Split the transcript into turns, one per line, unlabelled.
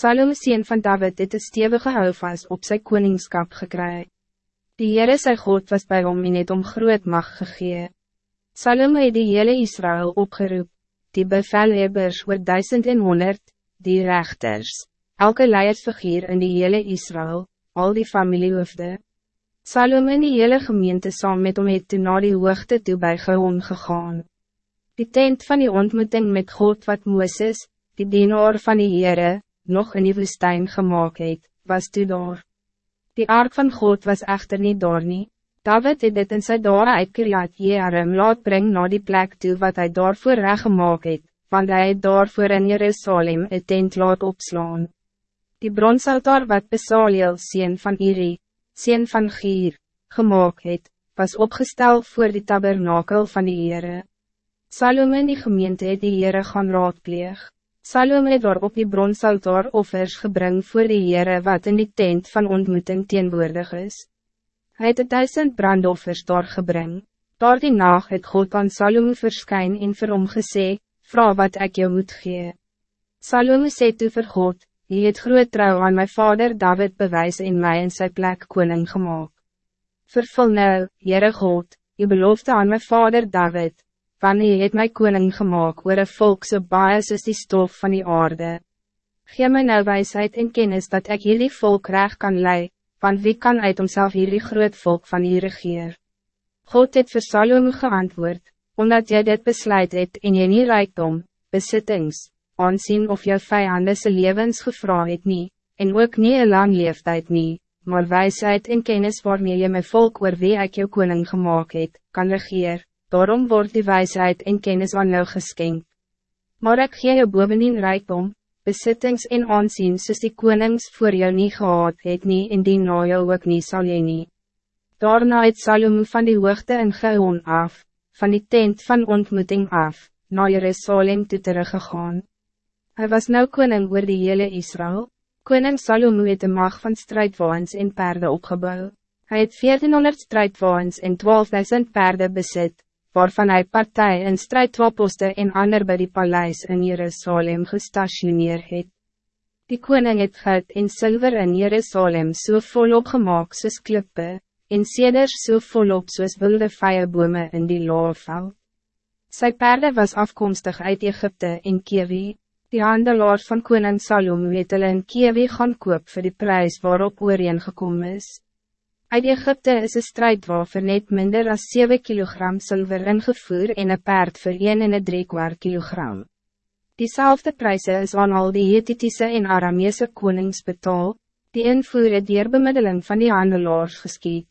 Salome sien van David het een stevige houvast op zijn koningskap gekry. Die Heere sy God was bij hom en het om groot mag gegee. Salome het die hele Israël opgeroep, die bevelhebbers oor duisend en honderd, die rechters, elke leidersfiguur in die hele Israël, al die familiehoofde. Salome en die hele gemeente saam met hom het toe na die hoogte toe by Geon gegaan. Die tent van die ontmoeting met God wat Mooses, die dienaar van die Heere, nog in die woestijn gemaakt het, was toe daar. Die ark van God was echter niet daar nie. David het dit in sy daar uit Kiriat Jearim laat bring na die plek toe wat hij daarvoor reggemaak het, want hy het daarvoor in Jerusalem een tent laat opslaan. Die bronsaltaar wat Besaliel sien van Iri, sien van Gier, gemaakt het, was opgesteld voor die tabernakel van die Heere. Salome in die gemeente het die Heere gaan raadpleeg. Salome het op die bronsaltaar offers gebring voor die Heere wat in die tent van ontmoeting teenwoordig is. Hij het duisend brandoffers daar gebring. Daar die nacht het God aan Salome verskyn en vir hom gesê, Vra wat ik jou moet gee. Salome sê toe vir God, Hy het groot trouw aan mijn vader David bewys en mij in sy plek koning gemaakt. Vervul nou, Heere God, je belofte aan mijn vader David, wanneer je het my koning gemaakt oor een volk so baie soos die stof van die aarde. Gee my nou wijsheid en kennis dat ik hierdie volk recht kan lei, want wie kan uit homself hierdie groot volk van hier regeer? God het vir Salome geantwoord, omdat jy dit besluit het en jy nie rijkdom, besittings, aansien of jou vijanden se levens gevra het nie, en ook nie een lang leeftijd nie, maar wijsheid en kennis waarmee je mijn volk oor wie ek jou koning gemaakt het, kan regeer daarom wordt die wijsheid en kennis aan jou geskenk. Maar ik gee jou bovenin rijkdom, besittings en aanzien soos die konings voor jou niet gehad het nie en die na jou ook nie sal jy nie. Daarna het Salome van die hoogte in Geon af, van die tent van ontmoeting af, na Jerusalem toe teruggegaan. Hij was nou koning oor die hele Israël. Koning Salome het de mag van strijdwaans en paarden opgebouwd. Hij het 1400 strijdwaans en 12.000 paarden bezit, waarvan hij partij in strijdwaposte en ander bij die paleis in Jerusalem gestationeerd het. Die koning het goud en zilver in Jerusalem so volop gemaakt soos klippe, en seders so volop soos wilde vijebome in die loofveld. Sy perde was afkomstig uit Egypte en Kiewi, die handelaars van koning Salome het hulle in Kiewi gaan koop voor die prijs waarop ooreen gekomen is. Uit Egypte is een strijdwafer net minder dan 7 kilogram zilver ingevoer en een paard voor 1 en 3 kwart kilogram. Diezelfde prijzen is aan al die Hethitische en Aramese konings betaal, die invoer het dierbemiddeling van die handelaars geskiet.